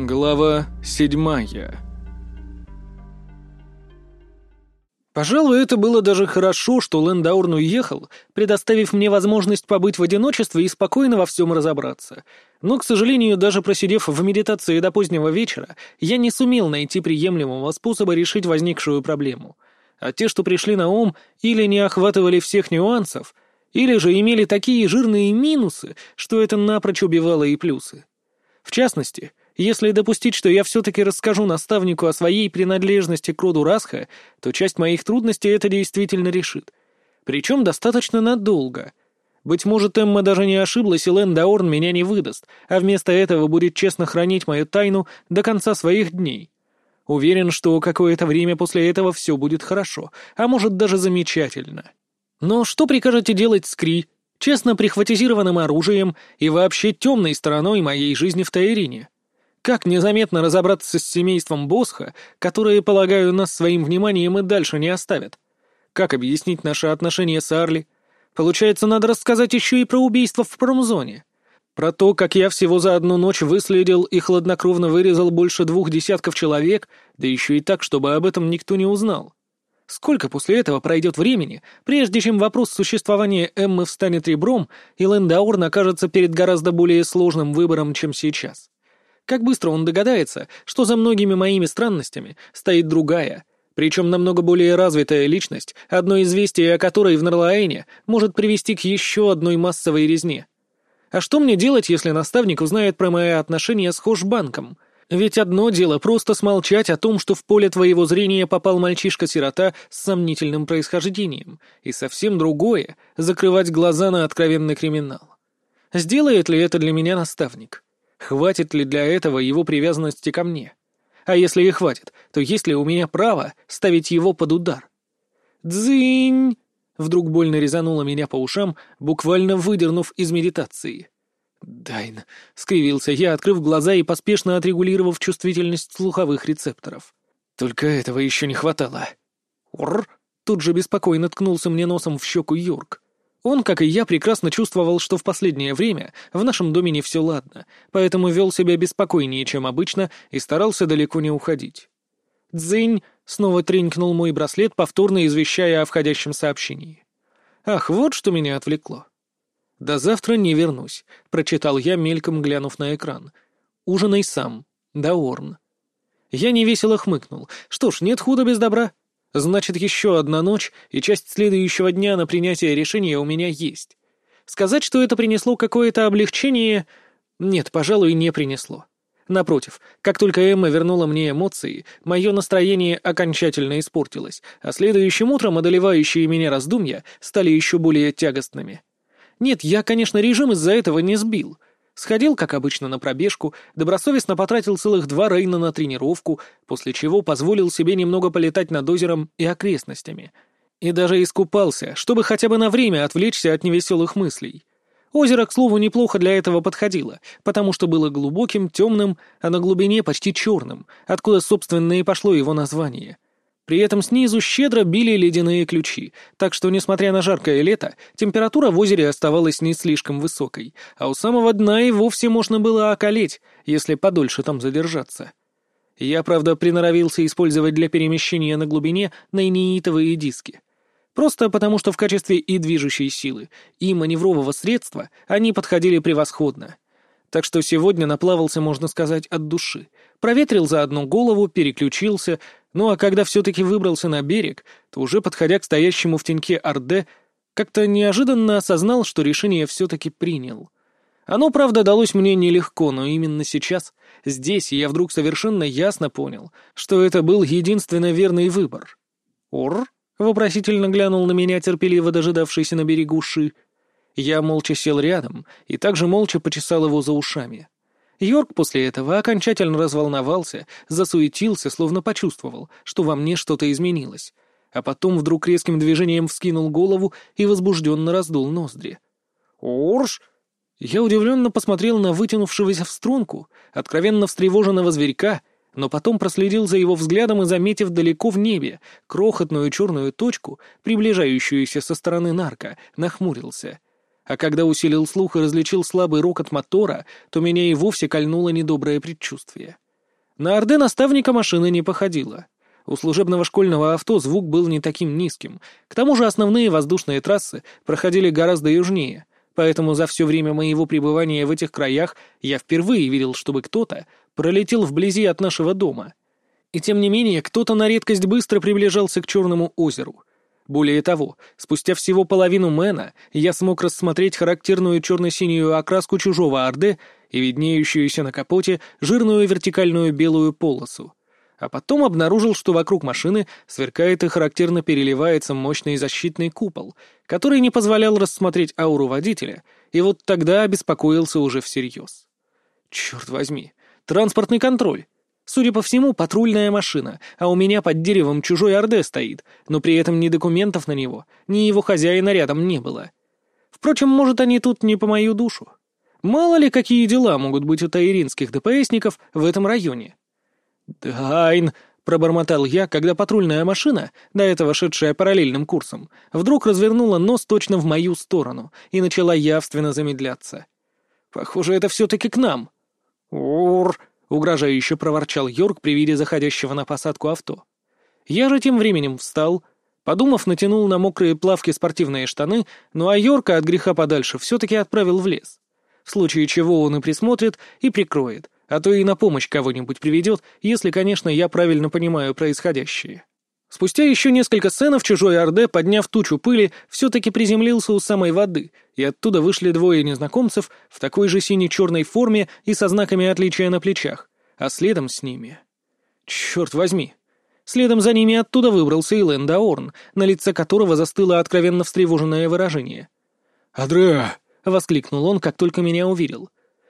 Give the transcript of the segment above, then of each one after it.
Глава седьмая Пожалуй, это было даже хорошо, что Лэндаурн уехал, предоставив мне возможность побыть в одиночестве и спокойно во всем разобраться. Но, к сожалению, даже просидев в медитации до позднего вечера, я не сумел найти приемлемого способа решить возникшую проблему. А те, что пришли на ум, или не охватывали всех нюансов, или же имели такие жирные минусы, что это напрочь убивало и плюсы. В частности, если допустить, что я все-таки расскажу наставнику о своей принадлежности к роду Расха, то часть моих трудностей это действительно решит. Причем достаточно надолго. Быть может, Эмма даже не ошиблась, и Лэн Даорн меня не выдаст, а вместо этого будет честно хранить мою тайну до конца своих дней. Уверен, что какое-то время после этого все будет хорошо, а может даже замечательно. Но что прикажете делать с Кри, честно прихватизированным оружием и вообще темной стороной моей жизни в Таирине? Как незаметно разобраться с семейством Босха, которые, полагаю, нас своим вниманием и дальше не оставят? Как объяснить наши отношения с Арли? Получается, надо рассказать еще и про убийство в промзоне. Про то, как я всего за одну ночь выследил и хладнокровно вырезал больше двух десятков человек, да еще и так, чтобы об этом никто не узнал. Сколько после этого пройдет времени, прежде чем вопрос существования Эммы встанет ребром, и Лэндаурн окажется перед гораздо более сложным выбором, чем сейчас? Как быстро он догадается, что за многими моими странностями стоит другая, причем намного более развитая личность, одно известие о которой в Нарлаэне может привести к еще одной массовой резне. А что мне делать, если наставник узнает про мои отношения с Хошбанком? Ведь одно дело просто смолчать о том, что в поле твоего зрения попал мальчишка-сирота с сомнительным происхождением, и совсем другое — закрывать глаза на откровенный криминал. Сделает ли это для меня наставник? Хватит ли для этого его привязанности ко мне? А если и хватит, то есть ли у меня право ставить его под удар? «Дзынь!» — вдруг больно резануло меня по ушам, буквально выдернув из медитации. «Дайн!» — скривился я, открыв глаза и поспешно отрегулировав чувствительность слуховых рецепторов. «Только этого еще не хватало!» «Ур!» — тут же беспокойно ткнулся мне носом в щеку Йорк. Он, как и я, прекрасно чувствовал, что в последнее время в нашем доме не все ладно, поэтому вел себя беспокойнее, чем обычно, и старался далеко не уходить. «Дзынь!» — снова тренькнул мой браслет, повторно извещая о входящем сообщении. «Ах, вот что меня отвлекло!» «До завтра не вернусь», — прочитал я, мельком глянув на экран. «Ужинай сам. Даорн». Я невесело хмыкнул. «Что ж, нет худа без добра. Значит, еще одна ночь, и часть следующего дня на принятие решения у меня есть. Сказать, что это принесло какое-то облегчение... Нет, пожалуй, не принесло. Напротив, как только Эмма вернула мне эмоции, мое настроение окончательно испортилось, а следующим утром одолевающие меня раздумья стали еще более тягостными. Нет, я, конечно, режим из-за этого не сбил — Сходил, как обычно, на пробежку, добросовестно потратил целых два рейна на тренировку, после чего позволил себе немного полетать над озером и окрестностями. И даже искупался, чтобы хотя бы на время отвлечься от невеселых мыслей. Озеро, к слову, неплохо для этого подходило, потому что было глубоким, темным, а на глубине почти черным, откуда, собственно, и пошло его название — при этом снизу щедро били ледяные ключи, так что, несмотря на жаркое лето, температура в озере оставалась не слишком высокой, а у самого дна и вовсе можно было околеть, если подольше там задержаться. Я, правда, приноровился использовать для перемещения на глубине найнеитовые диски. Просто потому, что в качестве и движущей силы, и маневрового средства они подходили превосходно. Так что сегодня наплавался, можно сказать, от души. Проветрил за одну голову, переключился, ну а когда все-таки выбрался на берег, то уже подходя к стоящему в теньке Орде, как-то неожиданно осознал, что решение все-таки принял. Оно, правда, далось мне нелегко, но именно сейчас, здесь, я вдруг совершенно ясно понял, что это был единственно верный выбор. «Ур?» — вопросительно глянул на меня терпеливо дожидавшийся на берегу Ши — я молча сел рядом и также молча почесал его за ушами. Йорк после этого окончательно разволновался, засуетился, словно почувствовал, что во мне что-то изменилось, а потом вдруг резким движением вскинул голову и возбужденно раздул ноздри. «Орш!» Я удивленно посмотрел на вытянувшегося в струнку, откровенно встревоженного зверька, но потом проследил за его взглядом и, заметив далеко в небе крохотную черную точку, приближающуюся со стороны нарка, нахмурился — а когда усилил слух и различил слабый рокот мотора, то меня и вовсе кольнуло недоброе предчувствие. На Орде наставника машина не походила. У служебного школьного авто звук был не таким низким. К тому же основные воздушные трассы проходили гораздо южнее, поэтому за все время моего пребывания в этих краях я впервые видел, чтобы кто-то пролетел вблизи от нашего дома. И тем не менее, кто-то на редкость быстро приближался к Черному озеру. Более того, спустя всего половину Мэна я смог рассмотреть характерную черно-синюю окраску чужого Орде и виднеющуюся на капоте жирную вертикальную белую полосу. А потом обнаружил, что вокруг машины сверкает и характерно переливается мощный защитный купол, который не позволял рассмотреть ауру водителя, и вот тогда обеспокоился уже всерьез. Черт возьми, транспортный контроль. Судя по всему, патрульная машина, а у меня под деревом чужой Орде стоит, но при этом ни документов на него, ни его хозяина рядом не было. Впрочем, может, они тут не по мою душу. Мало ли, какие дела могут быть у таиринских ДПСников в этом районе. «Дайн!» — пробормотал я, когда патрульная машина, до этого шедшая параллельным курсом, вдруг развернула нос точно в мою сторону и начала явственно замедляться. «Похоже, это все-таки к нам!» «Ур!» — угрожающе проворчал Йорк при виде заходящего на посадку авто. Я же тем временем встал, подумав, натянул на мокрые плавки спортивные штаны, ну а Йорка от греха подальше все-таки отправил в лес. В случае чего он и присмотрит, и прикроет, а то и на помощь кого-нибудь приведет, если, конечно, я правильно понимаю происходящее. Спустя еще несколько сценов чужой Орде, подняв тучу пыли, все-таки приземлился у самой воды, и оттуда вышли двое незнакомцев в такой же сине-черной форме и со знаками отличия на плечах, а следом с ними... Черт возьми! Следом за ними оттуда выбрался и Лэнда Орн, на лице которого застыло откровенно встревоженное выражение. «Адреа!» — воскликнул он, как только меня увидел.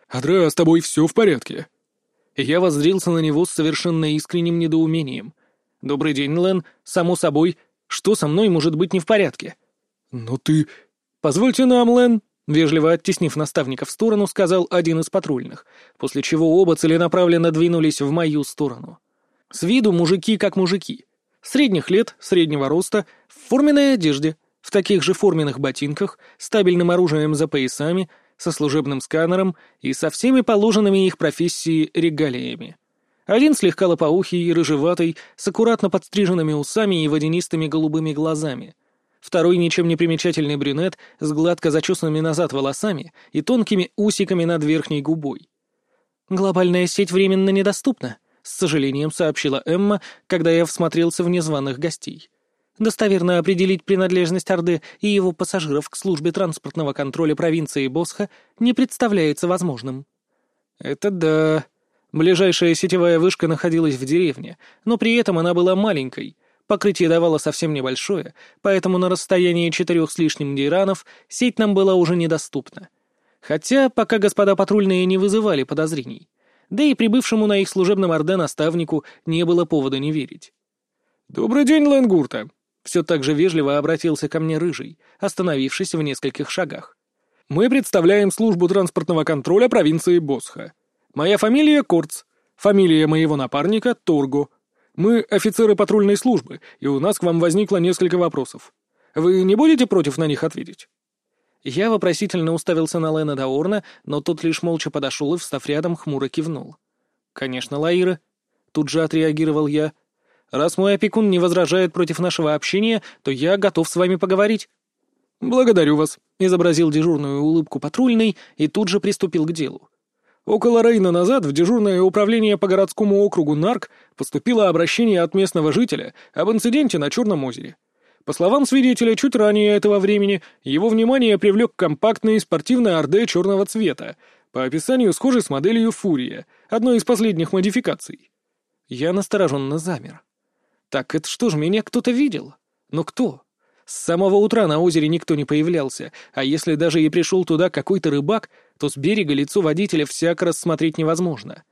«Адреа, с тобой все в порядке?» Я воззрился на него с совершенно искренним недоумением. «Добрый день, Лэн. Само собой. Что со мной может быть не в порядке?» «Но ты...» «Позвольте нам, Лэн», — вежливо оттеснив наставника в сторону, сказал один из патрульных, после чего оба целенаправленно двинулись в мою сторону. С виду мужики как мужики. Средних лет, среднего роста, в форменной одежде, в таких же форменных ботинках, стабильным оружием за поясами — со служебным сканером и со всеми положенными их профессии регалиями. Один слегка лопоухий и рыжеватый, с аккуратно подстриженными усами и водянистыми голубыми глазами. Второй ничем не примечательный брюнет с гладко зачесанными назад волосами и тонкими усиками над верхней губой. «Глобальная сеть временно недоступна», — с сожалением сообщила Эмма, когда я всмотрелся в незваных гостей. Достоверно определить принадлежность Орды и его пассажиров к службе транспортного контроля провинции Босха не представляется возможным. Это да. Ближайшая сетевая вышка находилась в деревне, но при этом она была маленькой. Покрытие давало совсем небольшое, поэтому на расстоянии четырех с лишним дейранов сеть нам была уже недоступна. Хотя пока господа патрульные не вызывали подозрений. Да и прибывшему на их служебном Орде наставнику не было повода не верить. «Добрый день, Лэнгурта!» Все так же вежливо обратился ко мне Рыжий, остановившись в нескольких шагах. «Мы представляем службу транспортного контроля провинции Босха. Моя фамилия Корц, фамилия моего напарника Торго. Мы офицеры патрульной службы, и у нас к вам возникло несколько вопросов. Вы не будете против на них ответить?» Я вопросительно уставился на Лена Даорна, но тот лишь молча подошел и, встав рядом, хмуро кивнул. «Конечно, Лаира». Тут же отреагировал я, Раз мой опекун не возражает против нашего общения, то я готов с вами поговорить». «Благодарю вас», — изобразил дежурную улыбку патрульный и тут же приступил к делу. Около Рейна назад в дежурное управление по городскому округу НАРК поступило обращение от местного жителя об инциденте на Черном озере. По словам свидетеля, чуть ранее этого времени его внимание привлек компактный спортивный Орде черного цвета, по описанию схожий с моделью «Фурия», одной из последних модификаций. Я настороженно замер. Так это что ж, меня кто-то видел? Но кто? С самого утра на озере никто не появлялся, а если даже и пришел туда какой-то рыбак, то с берега лицо водителя всяко рассмотреть невозможно.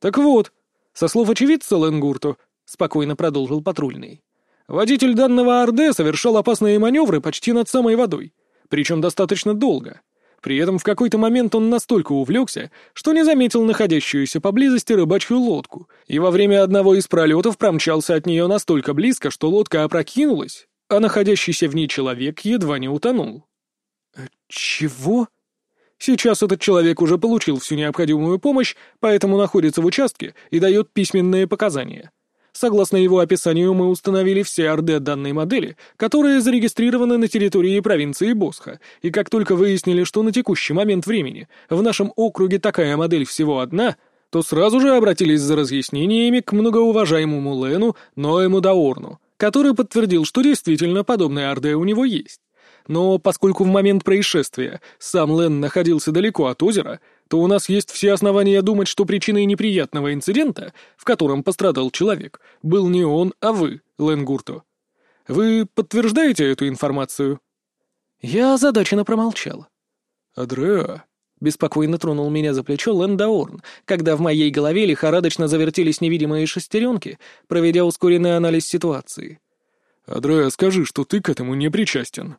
«Так вот, со слов очевидца Ленгурту», — спокойно продолжил патрульный, «водитель данного Орде совершал опасные маневры почти над самой водой, причем достаточно долго. При этом в какой-то момент он настолько увлекся, что не заметил находящуюся поблизости рыбачью лодку, и во время одного из пролетов промчался от нее настолько близко, что лодка опрокинулась, а находящийся в ней человек едва не утонул. «Чего?» Сейчас этот человек уже получил всю необходимую помощь, поэтому находится в участке и дает письменные показания. Согласно его описанию, мы установили все РД данной модели, которые зарегистрированы на территории провинции Босха, и как только выяснили, что на текущий момент времени в нашем округе такая модель всего одна, то сразу же обратились за разъяснениями к многоуважаемому Лену Ноэму Даорну, который подтвердил, что действительно подобная РД у него есть. Но поскольку в момент происшествия сам Лен находился далеко от озера, то у нас есть все основания думать, что причиной неприятного инцидента, в котором пострадал человек, был не он, а вы, Лен Гурто. Вы подтверждаете эту информацию? Я озадаченно промолчал. «Адреа», — беспокойно тронул меня за плечо Лэн Даорн, когда в моей голове лихорадочно завертелись невидимые шестеренки, проведя ускоренный анализ ситуации. «Адреа, скажи, что ты к этому не причастен».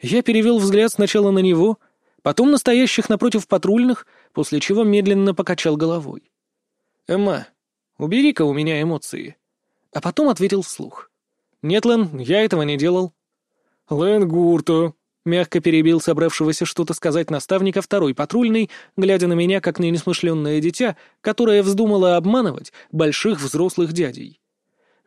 Я перевел взгляд сначала на него, потом настоящих напротив патрульных, после чего медленно покачал головой. «Эмма, убери-ка у меня эмоции». А потом ответил вслух. «Нет, Лэн, я этого не делал». «Лэн Гурто», — мягко перебил собравшегося что-то сказать наставника второй патрульный, глядя на меня, как на несмышленное дитя, которое вздумало обманывать больших взрослых дядей.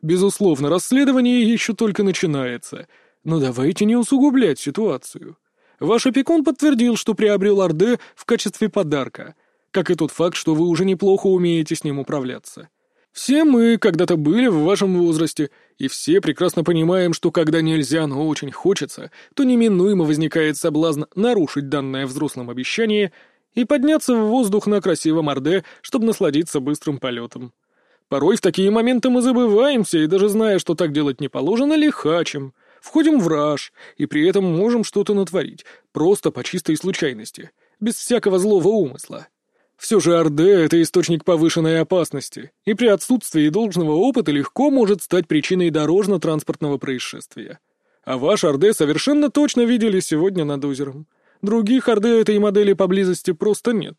«Безусловно, расследование еще только начинается, но давайте не усугублять ситуацию. Ваш опекун подтвердил, что приобрел Орде в качестве подарка, как и тот факт, что вы уже неплохо умеете с ним управляться. Все мы когда-то были в вашем возрасте, и все прекрасно понимаем, что когда нельзя, но очень хочется, то неминуемо возникает соблазн нарушить данное взрослым обещание и подняться в воздух на красивом Орде, чтобы насладиться быстрым полетом. Порой в такие моменты мы забываемся, и даже зная, что так делать не положено, лихачим — Входим в раж, и при этом можем что-то натворить, просто по чистой случайности, без всякого злого умысла. Все же Орде — это источник повышенной опасности, и при отсутствии должного опыта легко может стать причиной дорожно-транспортного происшествия. А ваш Орде совершенно точно видели сегодня над озером. Других Орде этой модели поблизости просто нет.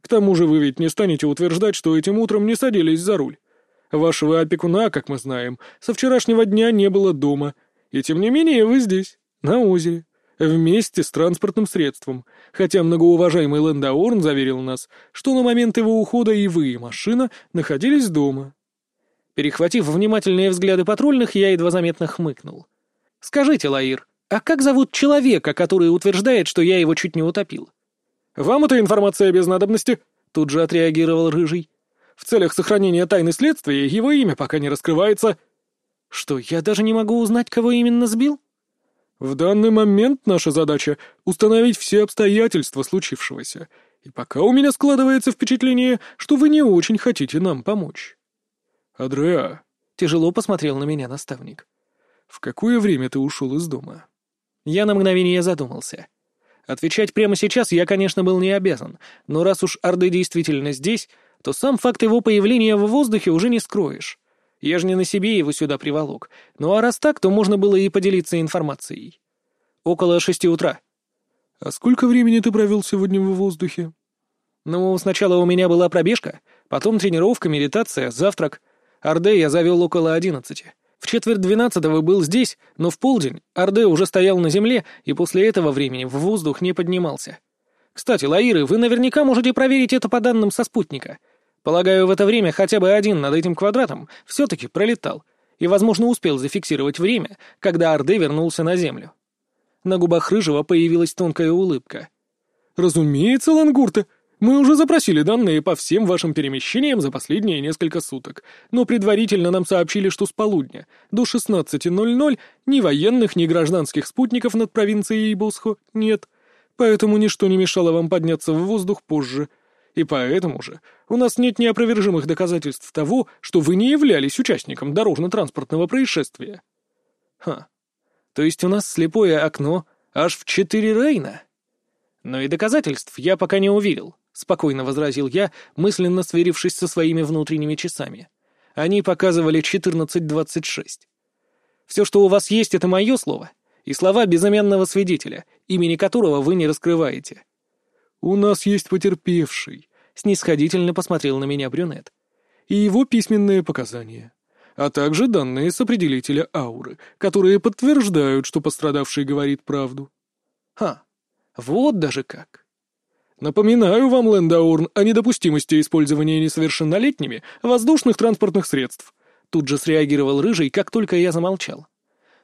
К тому же вы ведь не станете утверждать, что этим утром не садились за руль. Вашего опекуна, как мы знаем, со вчерашнего дня не было дома — и тем не менее вы здесь, на озере, вместе с транспортным средством, хотя многоуважаемый Лендаорн заверил нас, что на момент его ухода и вы, и машина находились дома. Перехватив внимательные взгляды патрульных, я едва заметно хмыкнул. «Скажите, Лаир, а как зовут человека, который утверждает, что я его чуть не утопил?» «Вам эта информация без надобности?» — тут же отреагировал Рыжий. «В целях сохранения тайны следствия его имя пока не раскрывается». Что, я даже не могу узнать, кого именно сбил? В данный момент наша задача — установить все обстоятельства случившегося, и пока у меня складывается впечатление, что вы не очень хотите нам помочь. Адреа, — тяжело посмотрел на меня наставник, — в какое время ты ушел из дома? Я на мгновение задумался. Отвечать прямо сейчас я, конечно, был не обязан, но раз уж Орды действительно здесь, то сам факт его появления в воздухе уже не скроешь. Я же не на себе его сюда приволок. Ну а раз так, то можно было и поделиться информацией. Около шести утра. А сколько времени ты провел сегодня в воздухе? Ну, сначала у меня была пробежка, потом тренировка, медитация, завтрак. Орде я завел около одиннадцати. В четверть двенадцатого был здесь, но в полдень Орде уже стоял на земле и после этого времени в воздух не поднимался. Кстати, Лаиры, вы наверняка можете проверить это по данным со спутника — Полагаю, в это время хотя бы один над этим квадратом все-таки пролетал и, возможно, успел зафиксировать время, когда Орде вернулся на Землю. На губах Рыжего появилась тонкая улыбка. «Разумеется, Лангурта. Мы уже запросили данные по всем вашим перемещениям за последние несколько суток, но предварительно нам сообщили, что с полудня до 16.00 ни военных, ни гражданских спутников над провинцией Босхо нет, поэтому ничто не мешало вам подняться в воздух позже» И поэтому же у нас нет неопровержимых доказательств того, что вы не являлись участником дорожно-транспортного происшествия. Ха. То есть у нас слепое окно аж в четыре Рейна? Но и доказательств я пока не увидел, спокойно возразил я, мысленно сверившись со своими внутренними часами. Они показывали 14.26. Все, что у вас есть, это мое слово, и слова безымянного свидетеля, имени которого вы не раскрываете. «У нас есть потерпевший», — снисходительно посмотрел на меня брюнет. «И его письменные показания, а также данные с определителя ауры, которые подтверждают, что пострадавший говорит правду». «Ха, вот даже как». Напоминаю вам, Лендаурн, о недопустимости использования несовершеннолетними воздушных транспортных средств. Тут же среагировал Рыжий, как только я замолчал.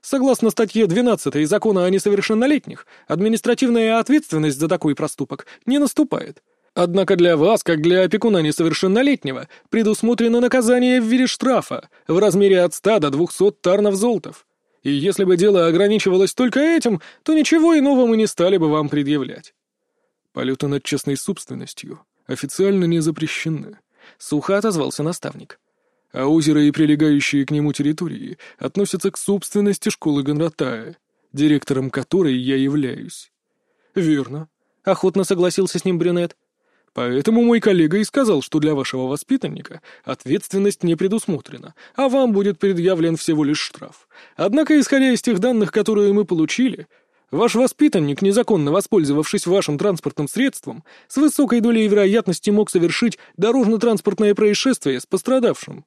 Согласно статье 12 Закона о несовершеннолетних, административная ответственность за такой проступок не наступает. Однако для вас, как для опекуна несовершеннолетнего, предусмотрено наказание в виде штрафа в размере от 100 до 200 тарнов золотов. И если бы дело ограничивалось только этим, то ничего иного мы не стали бы вам предъявлять. Полеты над частной собственностью официально не запрещены. Сухо отозвался наставник. А озеро и прилегающие к нему территории относятся к собственности школы Гонратая, директором которой я являюсь. Верно. Охотно согласился с ним брюнет. Поэтому мой коллега и сказал, что для вашего воспитанника ответственность не предусмотрена, а вам будет предъявлен всего лишь штраф. Однако, исходя из тех данных, которые мы получили, ваш воспитанник, незаконно воспользовавшись вашим транспортным средством, с высокой долей вероятности мог совершить дорожно-транспортное происшествие с пострадавшим.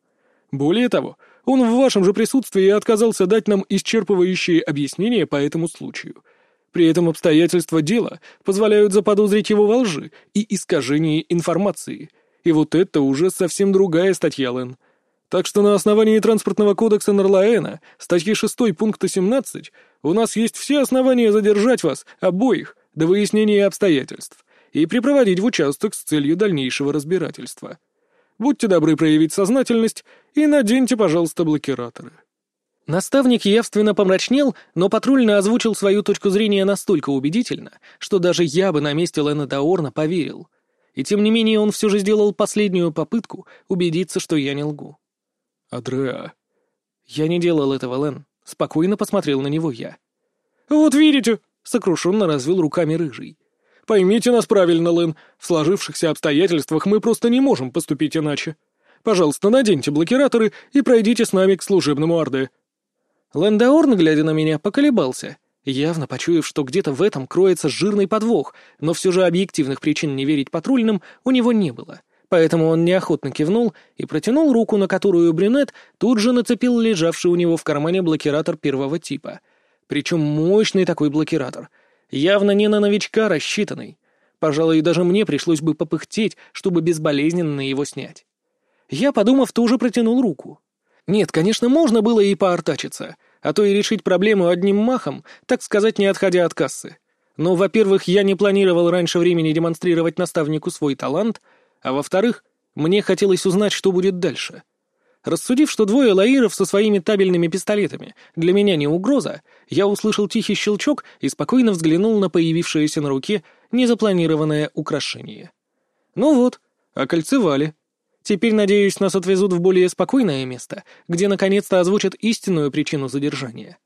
Более того, он в вашем же присутствии отказался дать нам исчерпывающие объяснения по этому случаю — при этом обстоятельства дела позволяют заподозрить его во лжи и искажении информации. И вот это уже совсем другая статья, Лэн. Так что на основании Транспортного кодекса Нарлаэна, статьи 6 пункта 17, у нас есть все основания задержать вас, обоих, до выяснения обстоятельств, и припроводить в участок с целью дальнейшего разбирательства. Будьте добры проявить сознательность и наденьте, пожалуйста, блокираторы. Наставник явственно помрачнел, но патрульно озвучил свою точку зрения настолько убедительно, что даже я бы на месте Лена Даорна поверил. И тем не менее он все же сделал последнюю попытку убедиться, что я не лгу. «Адреа». «Я не делал этого, Лен», — спокойно посмотрел на него я. «Вот видите», — сокрушенно развел руками рыжий. «Поймите нас правильно, Лен, в сложившихся обстоятельствах мы просто не можем поступить иначе. Пожалуйста, наденьте блокираторы и пройдите с нами к служебному Орде». Лендаорн, глядя на меня, поколебался, явно почуяв, что где-то в этом кроется жирный подвох, но все же объективных причин не верить патрульным у него не было. Поэтому он неохотно кивнул и протянул руку, на которую брюнет тут же нацепил лежавший у него в кармане блокиратор первого типа. Причем мощный такой блокиратор. Явно не на новичка рассчитанный. Пожалуй, даже мне пришлось бы попыхтеть, чтобы безболезненно его снять. Я, подумав, тоже протянул руку. Нет, конечно, можно было и поортачиться, а то и решить проблему одним махом, так сказать, не отходя от кассы. Но, во-первых, я не планировал раньше времени демонстрировать наставнику свой талант, а во-вторых, мне хотелось узнать, что будет дальше. Рассудив, что двое лаиров со своими табельными пистолетами для меня не угроза, я услышал тихий щелчок и спокойно взглянул на появившееся на руке незапланированное украшение. Ну вот, окольцевали. Теперь, надеюсь, нас отвезут в более спокойное место, где наконец-то озвучат истинную причину задержания.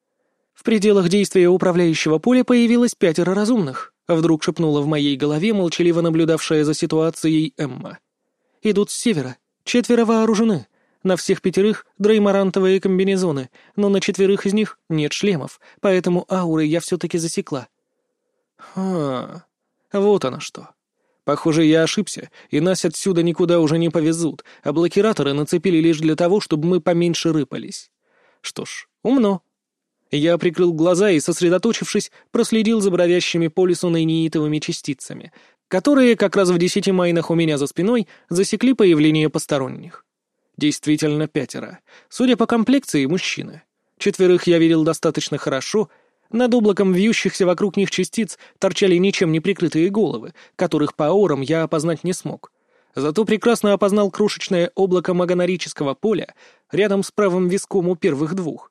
В пределах действия управляющего поля появилось пятеро разумных, вдруг шепнула в моей голове молчаливо наблюдавшая за ситуацией Эмма. Идут с севера, четверо вооружены. На всех пятерых дреймарантовые комбинезоны, но на четверых из них нет шлемов, поэтому ауры я все-таки засекла. Ха, вот оно что. Похоже, я ошибся, и нас отсюда никуда уже не повезут, а блокираторы нацепили лишь для того, чтобы мы поменьше рыпались. Что ж, умно. Я прикрыл глаза и, сосредоточившись, проследил за бродящими по лесу нейнитовыми частицами, которые как раз в десяти майнах у меня за спиной засекли появление посторонних. Действительно пятеро. Судя по комплекции, мужчины. Четверых я видел достаточно хорошо, над облаком вьющихся вокруг них частиц торчали ничем не прикрытые головы, которых по аурам я опознать не смог. Зато прекрасно опознал крошечное облако магонорического поля рядом с правым виском у первых двух.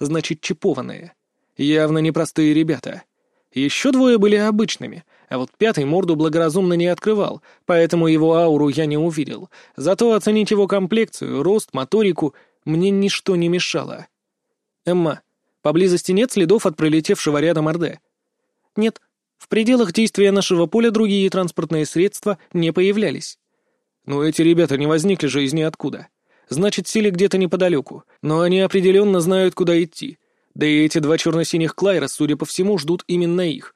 Значит, чипованные. Явно непростые ребята. Еще двое были обычными, а вот пятый морду благоразумно не открывал, поэтому его ауру я не увидел. Зато оценить его комплекцию, рост, моторику мне ничто не мешало. «Эмма, Поблизости нет следов от пролетевшего рядом Орде. Нет, в пределах действия нашего поля другие транспортные средства не появлялись. Но эти ребята не возникли же из ниоткуда. Значит, сели где-то неподалеку, но они определенно знают, куда идти. Да и эти два черно-синих клайра, судя по всему, ждут именно их.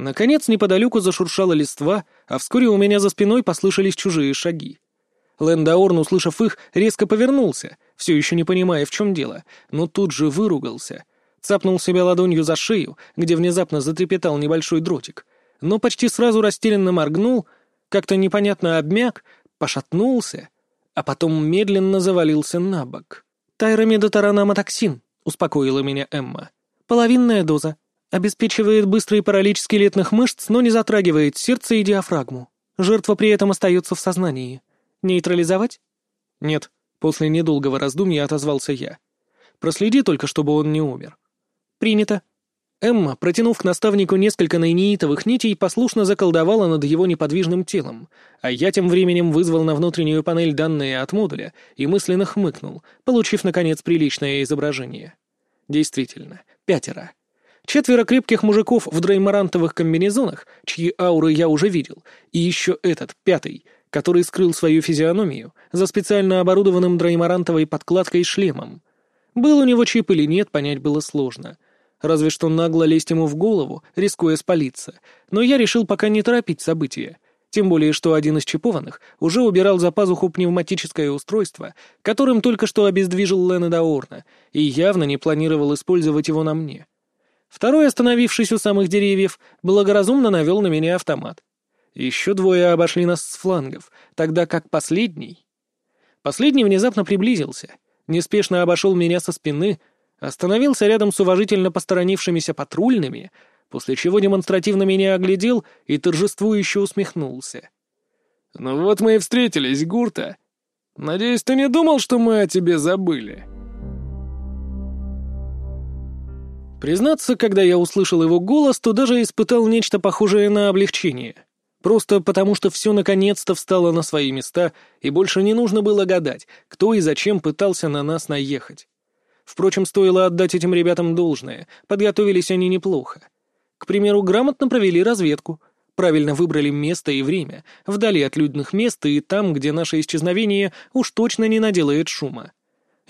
Наконец, неподалеку зашуршала листва, а вскоре у меня за спиной послышались чужие шаги. Лендаорн, услышав их, резко повернулся, все еще не понимая, в чем дело, но тут же выругался. Цапнул себя ладонью за шею, где внезапно затрепетал небольшой дротик. но почти сразу растерянно моргнул, как-то непонятно обмяк, пошатнулся, а потом медленно завалился на бок. «Тайромедотаранаматоксин», — успокоила меня Эмма. «Половинная доза. Обеспечивает быстрый паралич скелетных мышц, но не затрагивает сердце и диафрагму. Жертва при этом остается в сознании. Нейтрализовать?» «Нет», — после недолгого раздумья отозвался я. «Проследи только, чтобы он не умер». «Принято», Эмма, протянув к наставнику несколько найнеитовых нитей, послушно заколдовала над его неподвижным телом, а я тем временем вызвал на внутреннюю панель данные от модуля и мысленно хмыкнул, получив, наконец, приличное изображение. Действительно, пятеро. Четверо крепких мужиков в дреймарантовых комбинезонах, чьи ауры я уже видел, и еще этот, пятый, который скрыл свою физиономию за специально оборудованным дреймарантовой подкладкой шлемом. Был у него чип или нет, понять было сложно — разве что нагло лезть ему в голову, рискуя спалиться, но я решил пока не торопить события. Тем более, что один из чипованных уже убирал за пазуху пневматическое устройство, которым только что обездвижил Лена Даорна, и явно не планировал использовать его на мне. Второй, остановившись у самых деревьев, благоразумно навел на меня автомат. Еще двое обошли нас с флангов, тогда как последний... Последний внезапно приблизился, неспешно обошел меня со спины, остановился рядом с уважительно посторонившимися патрульными, после чего демонстративно меня оглядел и торжествующе усмехнулся. «Ну вот мы и встретились, Гурта. Надеюсь, ты не думал, что мы о тебе забыли?» Признаться, когда я услышал его голос, то даже испытал нечто похожее на облегчение. Просто потому, что все наконец-то встало на свои места, и больше не нужно было гадать, кто и зачем пытался на нас наехать. Впрочем, стоило отдать этим ребятам должное, подготовились они неплохо. К примеру, грамотно провели разведку, правильно выбрали место и время, вдали от людных мест и там, где наше исчезновение уж точно не наделает шума.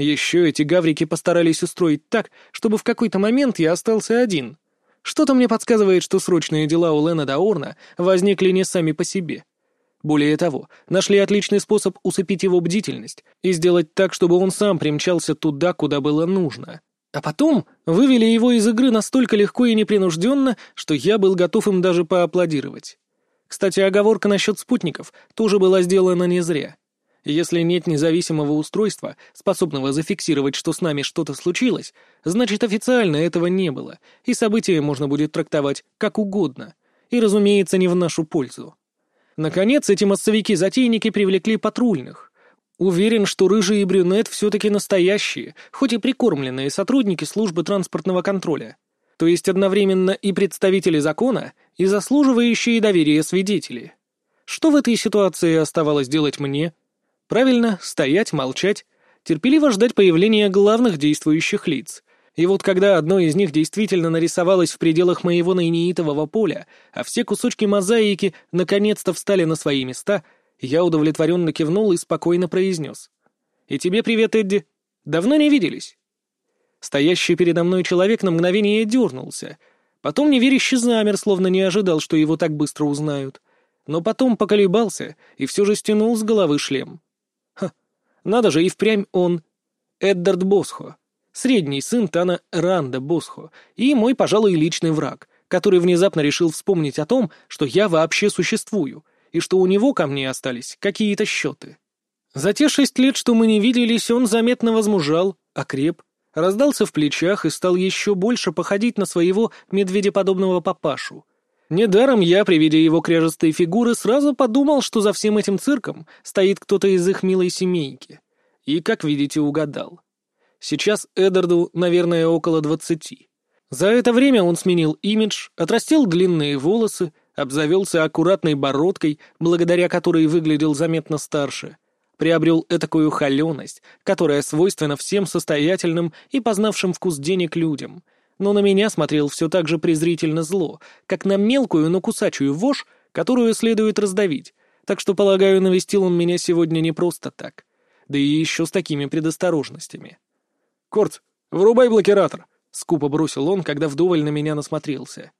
Еще эти гаврики постарались устроить так, чтобы в какой-то момент я остался один. Что-то мне подсказывает, что срочные дела у Лена Даорна возникли не сами по себе. Более того, нашли отличный способ усыпить его бдительность и сделать так, чтобы он сам примчался туда, куда было нужно. А потом вывели его из игры настолько легко и непринужденно, что я был готов им даже поаплодировать. Кстати, оговорка насчет спутников тоже была сделана не зря. Если нет независимого устройства, способного зафиксировать, что с нами что-то случилось, значит официально этого не было, и события можно будет трактовать как угодно, и, разумеется, не в нашу пользу. Наконец, эти массовики-затейники привлекли патрульных. Уверен, что рыжий и брюнет все-таки настоящие, хоть и прикормленные сотрудники службы транспортного контроля. То есть одновременно и представители закона, и заслуживающие доверия свидетели. Что в этой ситуации оставалось делать мне? Правильно, стоять, молчать, терпеливо ждать появления главных действующих лиц, и вот когда одно из них действительно нарисовалось в пределах моего наиниитового поля, а все кусочки мозаики наконец-то встали на свои места, я удовлетворенно кивнул и спокойно произнес. «И тебе привет, Эдди. Давно не виделись?» Стоящий передо мной человек на мгновение дернулся. Потом неверяще замер, словно не ожидал, что его так быстро узнают. Но потом поколебался и все же стянул с головы шлем. Надо же, и впрямь он. Эддард Босхо средний сын Тана Ранда Босхо и мой, пожалуй, личный враг, который внезапно решил вспомнить о том, что я вообще существую, и что у него ко мне остались какие-то счеты. За те шесть лет, что мы не виделись, он заметно возмужал, окреп, раздался в плечах и стал еще больше походить на своего медведеподобного папашу. Недаром я, при виде его кряжестой фигуры, сразу подумал, что за всем этим цирком стоит кто-то из их милой семейки. И, как видите, угадал. Сейчас Эдарду, наверное, около двадцати. За это время он сменил имидж, отрастил длинные волосы, обзавелся аккуратной бородкой, благодаря которой выглядел заметно старше, приобрел этакую холеность, которая свойственна всем состоятельным и познавшим вкус денег людям, но на меня смотрел все так же презрительно зло, как на мелкую, но кусачую вошь, которую следует раздавить, так что, полагаю, навестил он меня сегодня не просто так, да и еще с такими предосторожностями. «Корт, вырубай блокиратор!» — скупо бросил он, когда вдоволь на меня насмотрелся.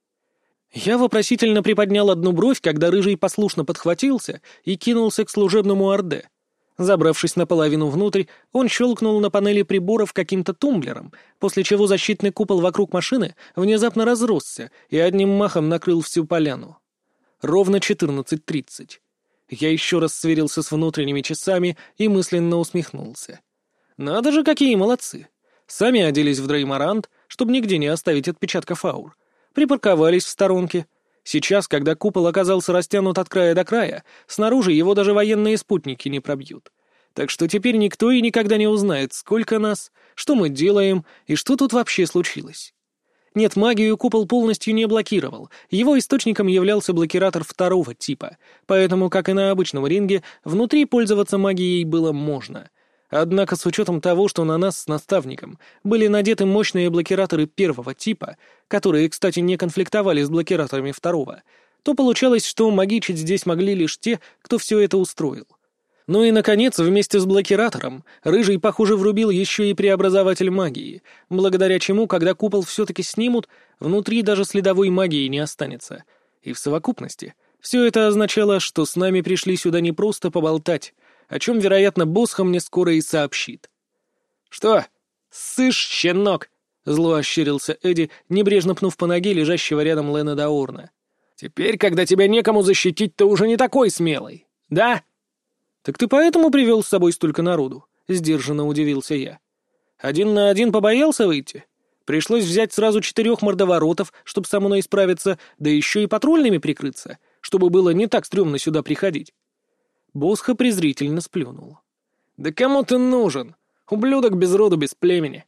Я вопросительно приподнял одну бровь, когда Рыжий послушно подхватился и кинулся к служебному Орде. Забравшись наполовину внутрь, он щелкнул на панели приборов каким-то тумблером, после чего защитный купол вокруг машины внезапно разросся и одним махом накрыл всю поляну. Ровно 14.30. Я еще раз сверился с внутренними часами и мысленно усмехнулся. Надо же, какие молодцы. Сами оделись в дреймарант, чтобы нигде не оставить отпечатков аур. Припарковались в сторонке. Сейчас, когда купол оказался растянут от края до края, снаружи его даже военные спутники не пробьют. Так что теперь никто и никогда не узнает, сколько нас, что мы делаем и что тут вообще случилось. Нет, магию купол полностью не блокировал. Его источником являлся блокиратор второго типа, поэтому, как и на обычном ринге, внутри пользоваться магией было можно. Однако с учетом того, что на нас с наставником были надеты мощные блокираторы первого типа, которые, кстати, не конфликтовали с блокираторами второго, то получалось, что магичить здесь могли лишь те, кто все это устроил. Ну и, наконец, вместе с блокиратором Рыжий, похоже, врубил еще и преобразователь магии, благодаря чему, когда купол все-таки снимут, внутри даже следовой магии не останется. И в совокупности все это означало, что с нами пришли сюда не просто поболтать, о чем, вероятно, Босха мне скоро и сообщит. «Что? Сышь, щенок!» — зло ощерился Эдди, небрежно пнув по ноге лежащего рядом Лена Даорна. «Теперь, когда тебя некому защитить, ты уже не такой смелый, да?» «Так ты поэтому привел с собой столько народу?» — сдержанно удивился я. «Один на один побоялся выйти? Пришлось взять сразу четырех мордоворотов, чтобы со мной справиться, да еще и патрульными прикрыться, чтобы было не так стрёмно сюда приходить». Босха презрительно сплюнул. «Да кому ты нужен? Ублюдок без роду, без племени.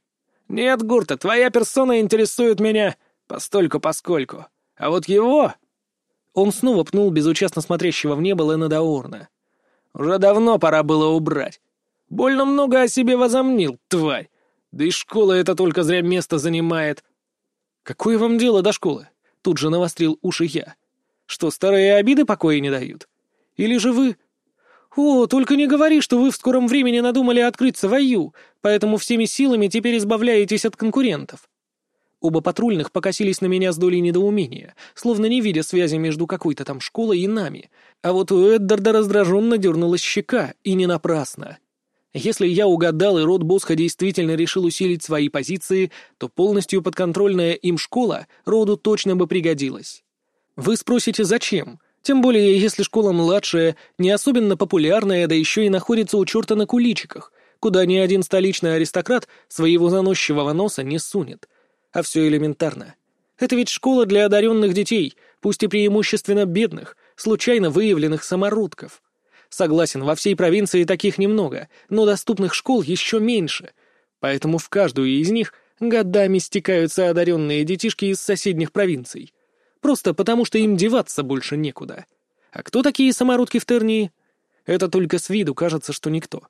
Нет, Гурта, твоя персона интересует меня постольку-поскольку. А вот его...» Он снова пнул безучастно смотрящего в небо Лена Даорна. Уже давно пора было убрать. Больно много о себе возомнил, тварь. Да и школа это только зря место занимает. Какое вам дело до школы? Тут же навострил уши я. Что, старые обиды покоя не дают? Или же вы... О, только не говори, что вы в скором времени надумали открыть свою, поэтому всеми силами теперь избавляетесь от конкурентов. Оба патрульных покосились на меня с долей недоумения, словно не видя связи между какой-то там школой и нами. А вот у Эддарда раздраженно дернулась щека, и не напрасно. Если я угадал, и род Босха действительно решил усилить свои позиции, то полностью подконтрольная им школа роду точно бы пригодилась. Вы спросите, зачем? Тем более, если школа младшая, не особенно популярная, да еще и находится у черта на куличиках, куда ни один столичный аристократ своего заносчивого носа не сунет. А все элементарно. Это ведь школа для одаренных детей, пусть и преимущественно бедных, случайно выявленных самородков. Согласен, во всей провинции таких немного, но доступных школ еще меньше, поэтому в каждую из них годами стекаются одаренные детишки из соседних провинций. Просто потому, что им деваться больше некуда. А кто такие самородки в Тернии? Это только с виду кажется, что никто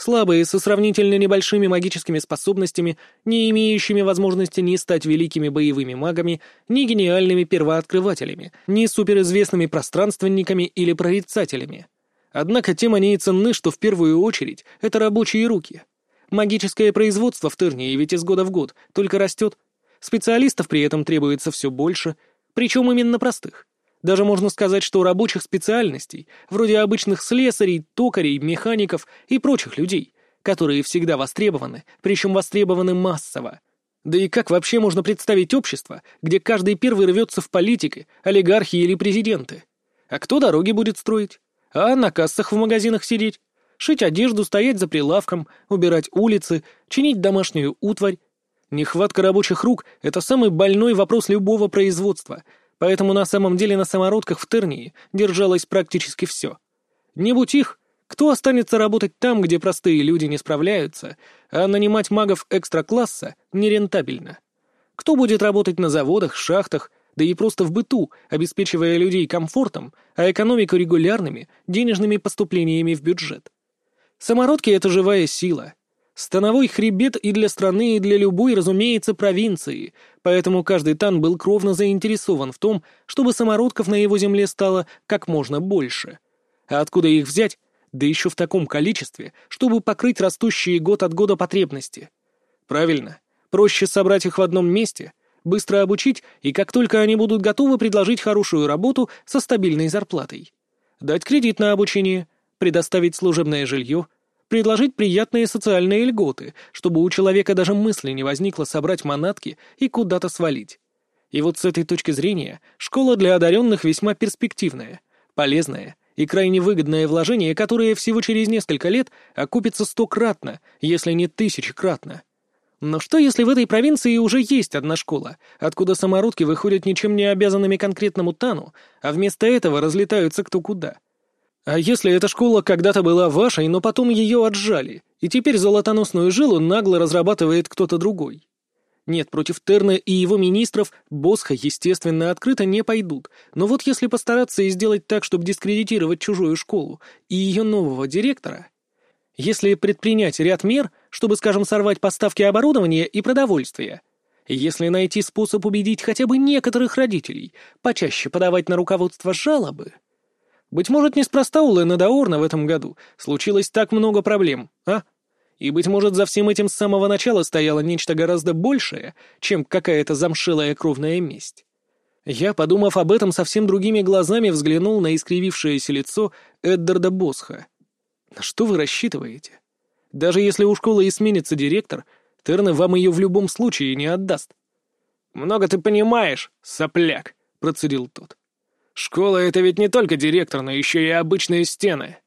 слабые, со сравнительно небольшими магическими способностями, не имеющими возможности ни стать великими боевыми магами, ни гениальными первооткрывателями, ни суперизвестными пространственниками или прорицателями. Однако тем они и ценны, что в первую очередь это рабочие руки. Магическое производство в Тернии ведь из года в год только растет. Специалистов при этом требуется все больше, причем именно простых. Даже можно сказать, что рабочих специальностей, вроде обычных слесарей, токарей, механиков и прочих людей, которые всегда востребованы, причем востребованы массово. Да и как вообще можно представить общество, где каждый первый рвется в политике, олигархи или президенты? А кто дороги будет строить? А на кассах в магазинах сидеть? Шить одежду, стоять за прилавком, убирать улицы, чинить домашнюю утварь? Нехватка рабочих рук — это самый больной вопрос любого производства — Поэтому на самом деле на самородках в Тернии держалось практически все. Не будь их, кто останется работать там, где простые люди не справляются, а нанимать магов экстра-класса нерентабельно? Кто будет работать на заводах, шахтах, да и просто в быту, обеспечивая людей комфортом, а экономику регулярными денежными поступлениями в бюджет? Самородки — это живая сила — Становой хребет и для страны, и для любой, разумеется, провинции, поэтому каждый тан был кровно заинтересован в том, чтобы самородков на его земле стало как можно больше. А откуда их взять? Да еще в таком количестве, чтобы покрыть растущие год от года потребности. Правильно, проще собрать их в одном месте, быстро обучить, и как только они будут готовы, предложить хорошую работу со стабильной зарплатой. Дать кредит на обучение, предоставить служебное жилье — предложить приятные социальные льготы, чтобы у человека даже мысли не возникло собрать манатки и куда-то свалить. И вот с этой точки зрения школа для одаренных весьма перспективная, полезная и крайне выгодное вложение, которое всего через несколько лет окупится стократно, если не тысячекратно. Но что, если в этой провинции уже есть одна школа, откуда самородки выходят ничем не обязанными конкретному Тану, а вместо этого разлетаются кто куда? А если эта школа когда-то была вашей, но потом ее отжали, и теперь золотоносную жилу нагло разрабатывает кто-то другой? Нет, против Терна и его министров Босха, естественно, открыто не пойдут, но вот если постараться и сделать так, чтобы дискредитировать чужую школу и ее нового директора, если предпринять ряд мер, чтобы, скажем, сорвать поставки оборудования и продовольствия, если найти способ убедить хотя бы некоторых родителей почаще подавать на руководство жалобы... Быть может, неспроста у Лена Даорна в этом году случилось так много проблем, а? И, быть может, за всем этим с самого начала стояло нечто гораздо большее, чем какая-то замшелая кровная месть. Я, подумав об этом, совсем другими глазами взглянул на искривившееся лицо Эддарда Босха — на что вы рассчитываете? Даже если у школы и сменится директор, Терна вам ее в любом случае не отдаст. «Много ты понимаешь, сопляк», — процедил тот. «Школа — это ведь не только директор, но еще и обычные стены».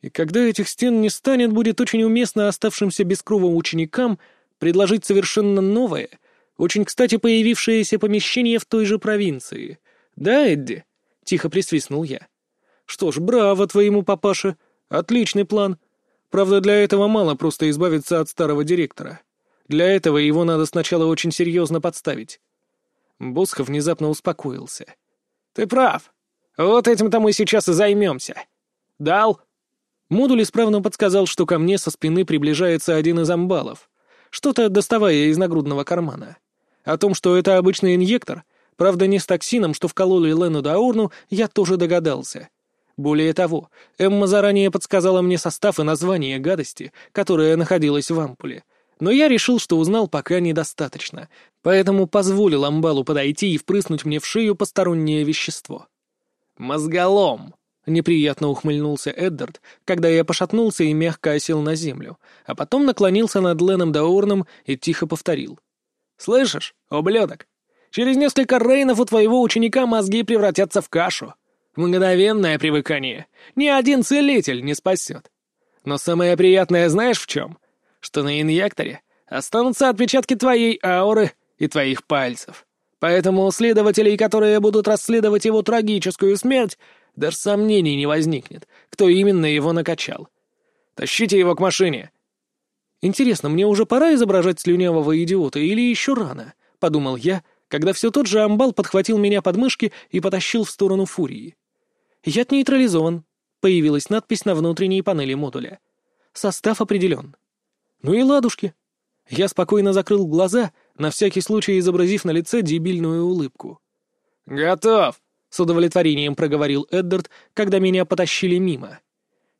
И когда этих стен не станет, будет очень уместно оставшимся без крова ученикам предложить совершенно новое, очень кстати появившееся помещение в той же провинции. «Да, Эдди?» — тихо присвистнул я. «Что ж, браво твоему папаше!» Отличный план. Правда, для этого мало просто избавиться от старого директора. Для этого его надо сначала очень серьезно подставить. Босхов внезапно успокоился. «Ты прав. Вот этим-то мы сейчас и займемся. Дал?» Модуль исправно подсказал, что ко мне со спины приближается один из амбалов, что-то доставая из нагрудного кармана. О том, что это обычный инъектор, правда не с токсином, что вкололи Лену Даурну, я тоже догадался. Более того, Эмма заранее подсказала мне состав и название гадости, которая находилась в ампуле. Но я решил, что узнал пока недостаточно, поэтому позволил амбалу подойти и впрыснуть мне в шею постороннее вещество. «Мозголом!» — неприятно ухмыльнулся Эддард, когда я пошатнулся и мягко осел на землю, а потом наклонился над Леном Даорном и тихо повторил. «Слышишь, ублюдок, через несколько рейнов у твоего ученика мозги превратятся в кашу. Мгновенное привыкание. Ни один целитель не спасет. Но самое приятное знаешь в чем? Что на инъекторе останутся отпечатки твоей ауры и твоих пальцев. Поэтому у следователей, которые будут расследовать его трагическую смерть, даже сомнений не возникнет, кто именно его накачал. Тащите его к машине. Интересно, мне уже пора изображать слюнявого идиота или еще рано? — подумал я, когда все тот же амбал подхватил меня под мышки и потащил в сторону фурии. Яд нейтрализован. Появилась надпись на внутренней панели модуля. Состав определен. Ну и ладушки. Я спокойно закрыл глаза, на всякий случай изобразив на лице дебильную улыбку. «Готов!» — с удовлетворением проговорил Эддард, когда меня потащили мимо.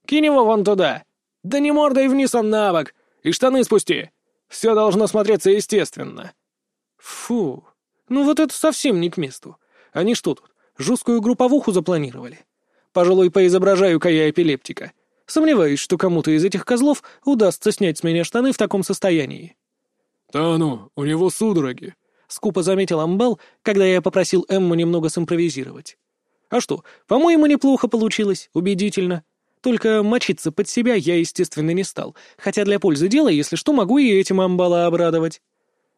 «Кинь его вон туда! Да не мордой вниз, а на! И штаны спусти! Все должно смотреться естественно!» «Фу! Ну вот это совсем не к месту. Они что тут, жесткую групповуху запланировали?» Пожалуй, поизображаю-ка я эпилептика. Сомневаюсь, что кому-то из этих козлов удастся снять с меня штаны в таком состоянии. «Да ну, у него судороги», — скупо заметил Амбал, когда я попросил Эмму немного симпровизировать. «А что, по-моему, неплохо получилось, убедительно. Только мочиться под себя я, естественно, не стал, хотя для пользы дела, если что, могу и этим Амбала обрадовать».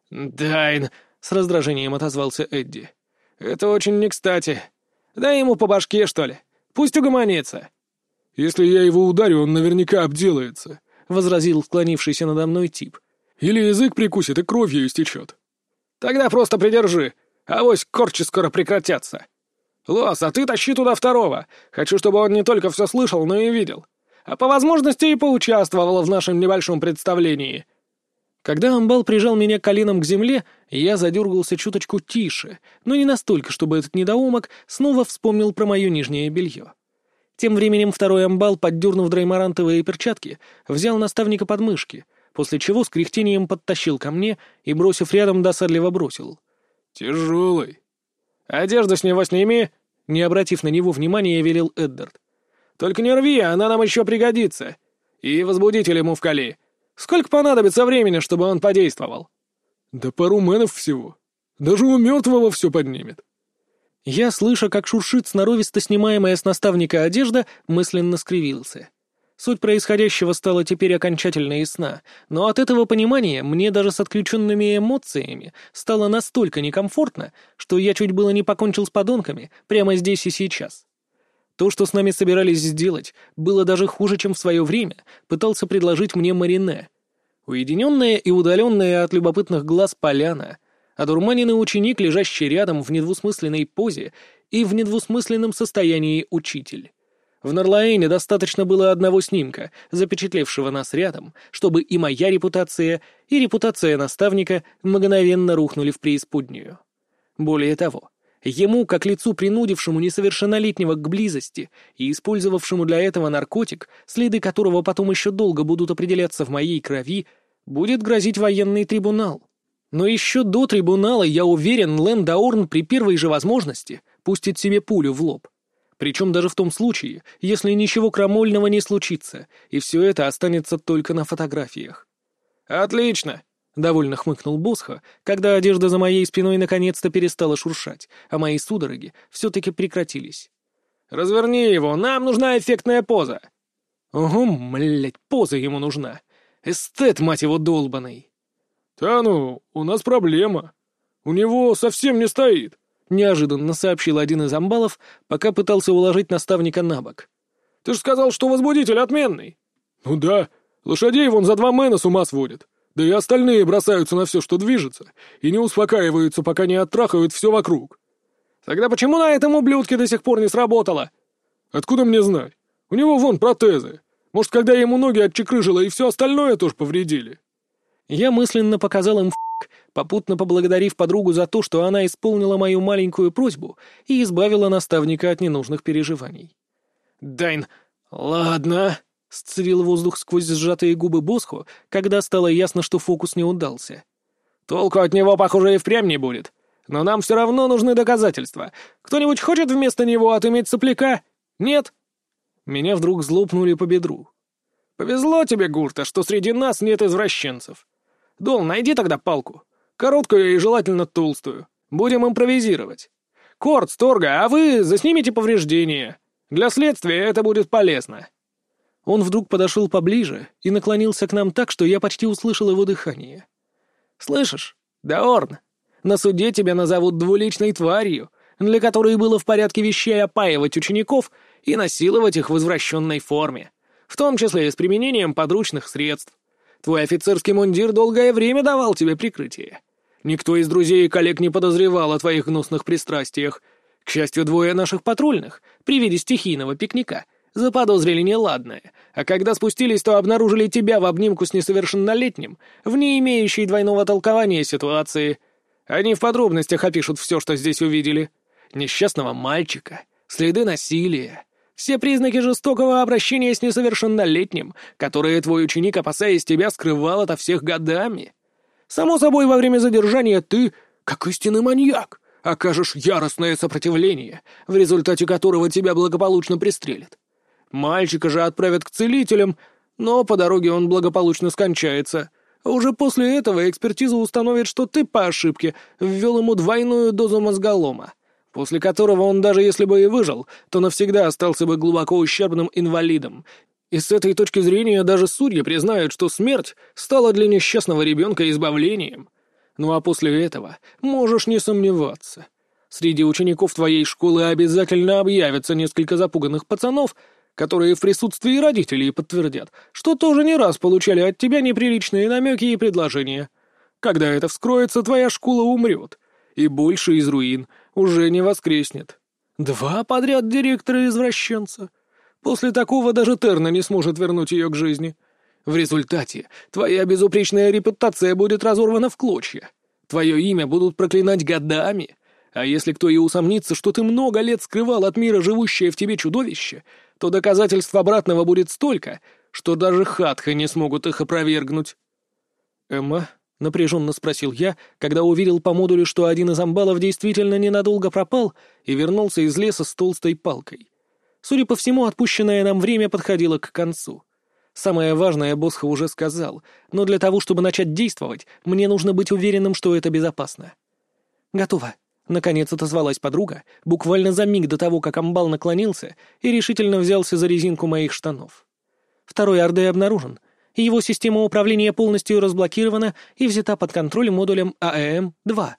«Дайн», — с раздражением отозвался Эдди. «Это очень не кстати. Дай ему по башке, что ли. Пусть угомонится». «Если я его ударю, он наверняка обделается», — возразил склонившийся надо мной тип. «Или язык прикусит и кровью истечет». «Тогда просто придержи, авось корчи скоро прекратятся». «Лос, а ты тащи туда второго. Хочу, чтобы он не только все слышал, но и видел. А по возможности и поучаствовал в нашем небольшом представлении». Когда амбал прижал меня коленом к земле, я задергался чуточку тише, но не настолько, чтобы этот недоумок снова вспомнил про мое нижнее белье. Тем временем второй амбал, поддернув драймарантовые перчатки, взял наставника под мышки, после чего с кряхтением подтащил ко мне и, бросив рядом, досадливо бросил. «Тяжелый». «Одежду с него сними!» Не обратив на него внимания, велел Эддард. «Только не рви, она нам еще пригодится. И возбудитель ему вкали. Сколько понадобится времени, чтобы он подействовал?» «Да пару мэнов всего. Даже у мертвого все поднимет. Я, слыша, как шуршит сноровисто снимаемая с наставника одежда, мысленно скривился. Суть происходящего стала теперь окончательно ясна, но от этого понимания мне даже с отключенными эмоциями стало настолько некомфортно, что я чуть было не покончил с подонками прямо здесь и сейчас. То, что с нами собирались сделать, было даже хуже, чем в свое время пытался предложить мне Марине. Уединенная и удаленная от любопытных глаз поляна — одурманенный ученик, лежащий рядом в недвусмысленной позе и в недвусмысленном состоянии учитель. В Нарлаэне достаточно было одного снимка, запечатлевшего нас рядом, чтобы и моя репутация, и репутация наставника мгновенно рухнули в преисподнюю. Более того, ему, как лицу принудившему несовершеннолетнего к близости и использовавшему для этого наркотик, следы которого потом еще долго будут определяться в моей крови, будет грозить военный трибунал. Но еще до трибунала, я уверен, Лэндаорн при первой же возможности пустит себе пулю в лоб. Причем даже в том случае, если ничего крамольного не случится, и все это останется только на фотографиях. «Отлично!» — довольно хмыкнул Босха, когда одежда за моей спиной наконец-то перестала шуршать, а мои судороги все-таки прекратились. «Разверни его, нам нужна эффектная поза!» «Ого, млять, поза ему нужна! Эстет, мать его, долбаный!» «Да ну, у нас проблема. У него совсем не стоит», — неожиданно сообщил один из амбалов, пока пытался уложить наставника на бок. «Ты же сказал, что возбудитель отменный». «Ну да, лошадей вон за два мэна с ума сводят. Да и остальные бросаются на все, что движется, и не успокаиваются, пока не оттрахают все вокруг». «Тогда почему на этом ублюдке до сих пор не сработало?» «Откуда мне знать? У него вон протезы. Может, когда ему ноги отчекрыжило и все остальное тоже повредили?» Я мысленно показал им попутно поблагодарив подругу за то, что она исполнила мою маленькую просьбу и избавила наставника от ненужных переживаний. «Дайн, ладно», — сцедил воздух сквозь сжатые губы Босху, когда стало ясно, что фокус не удался. «Толку от него, похоже, и впрямь не будет. Но нам все равно нужны доказательства. Кто-нибудь хочет вместо него отыметь сопляка? Нет?» Меня вдруг злопнули по бедру. «Повезло тебе, Гурта, что среди нас нет извращенцев. Дол, найди тогда палку. Короткую и желательно толстую. Будем импровизировать. Корт, Сторга, а вы заснимите повреждения. Для следствия это будет полезно». Он вдруг подошел поближе и наклонился к нам так, что я почти услышал его дыхание. «Слышишь, Даорн, на суде тебя назовут двуличной тварью, для которой было в порядке вещей опаивать учеников и насиловать их в извращенной форме, в том числе и с применением подручных средств. Твой офицерский мундир долгое время давал тебе прикрытие. Никто из друзей и коллег не подозревал о твоих гнусных пристрастиях. К счастью, двое наших патрульных, при виде стихийного пикника, заподозрили неладное, а когда спустились, то обнаружили тебя в обнимку с несовершеннолетним, в не имеющей двойного толкования ситуации. Они в подробностях опишут все, что здесь увидели. Несчастного мальчика, следы насилия, все признаки жестокого обращения с несовершеннолетним, которые твой ученик, опасаясь тебя, скрывал ото всех годами. Само собой, во время задержания ты, как истинный маньяк, окажешь яростное сопротивление, в результате которого тебя благополучно пристрелят. Мальчика же отправят к целителям, но по дороге он благополучно скончается. Уже после этого экспертиза установит, что ты по ошибке ввел ему двойную дозу мозголома после которого он даже если бы и выжил, то навсегда остался бы глубоко ущербным инвалидом. И с этой точки зрения даже судьи признают, что смерть стала для несчастного ребенка избавлением. Ну а после этого можешь не сомневаться. Среди учеников твоей школы обязательно объявятся несколько запуганных пацанов, которые в присутствии родителей подтвердят, что тоже не раз получали от тебя неприличные намеки и предложения. Когда это вскроется, твоя школа умрет, и больше из руин уже не воскреснет. Два подряд директора-извращенца. После такого даже Терна не сможет вернуть ее к жизни. В результате твоя безупречная репутация будет разорвана в клочья. Твое имя будут проклинать годами. А если кто и усомнится, что ты много лет скрывал от мира живущее в тебе чудовище, то доказательств обратного будет столько, что даже хатха не смогут их опровергнуть. «Эмма, — напряженно спросил я, когда увидел по модулю, что один из амбалов действительно ненадолго пропал и вернулся из леса с толстой палкой. Судя по всему, отпущенное нам время подходило к концу. Самое важное Босха уже сказал, но для того, чтобы начать действовать, мне нужно быть уверенным, что это безопасно. Готово. Наконец отозвалась подруга, буквально за миг до того, как амбал наклонился и решительно взялся за резинку моих штанов. Второй Орде обнаружен, его система управления полностью разблокирована и взята под контроль модулем АЭМ-2.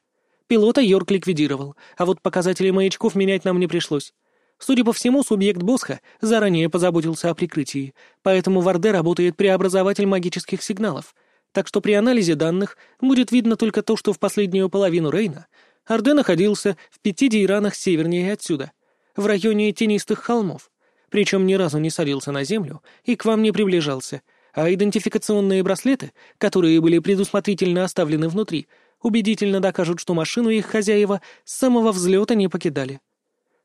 Пилота Йорк ликвидировал, а вот показатели маячков менять нам не пришлось. Судя по всему, субъект Босха заранее позаботился о прикрытии, поэтому в Орде работает преобразователь магических сигналов, так что при анализе данных будет видно только то, что в последнюю половину Рейна Орде находился в пяти дейранах севернее отсюда, в районе тенистых холмов, причем ни разу не садился на землю и к вам не приближался, а идентификационные браслеты, которые были предусмотрительно оставлены внутри, убедительно докажут, что машину их хозяева с самого взлета не покидали.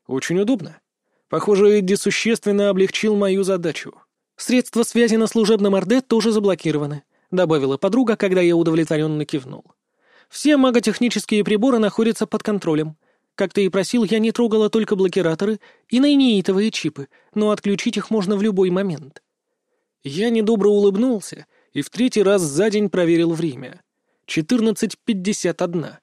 Очень удобно. Похоже, Эдди существенно облегчил мою задачу. Средства связи на служебном Орде тоже заблокированы, добавила подруга, когда я удовлетворенно кивнул. Все маготехнические приборы находятся под контролем. Как ты и просил, я не трогала только блокираторы и найнеитовые чипы, но отключить их можно в любой момент. Я недобро улыбнулся и в третий раз за день проверил время. 14.51.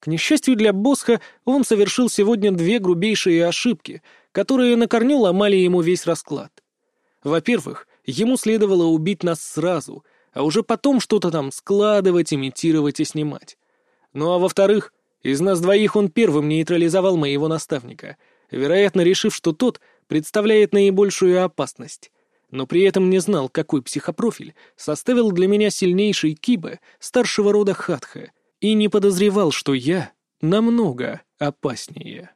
К несчастью для Босха, он совершил сегодня две грубейшие ошибки, которые на корню ломали ему весь расклад. Во-первых, ему следовало убить нас сразу, а уже потом что-то там складывать, имитировать и снимать. Ну а во-вторых, из нас двоих он первым нейтрализовал моего наставника, вероятно, решив, что тот представляет наибольшую опасность, но при этом не знал, какой психопрофиль составил для меня сильнейший киба старшего рода Хатха, и не подозревал, что я намного опаснее.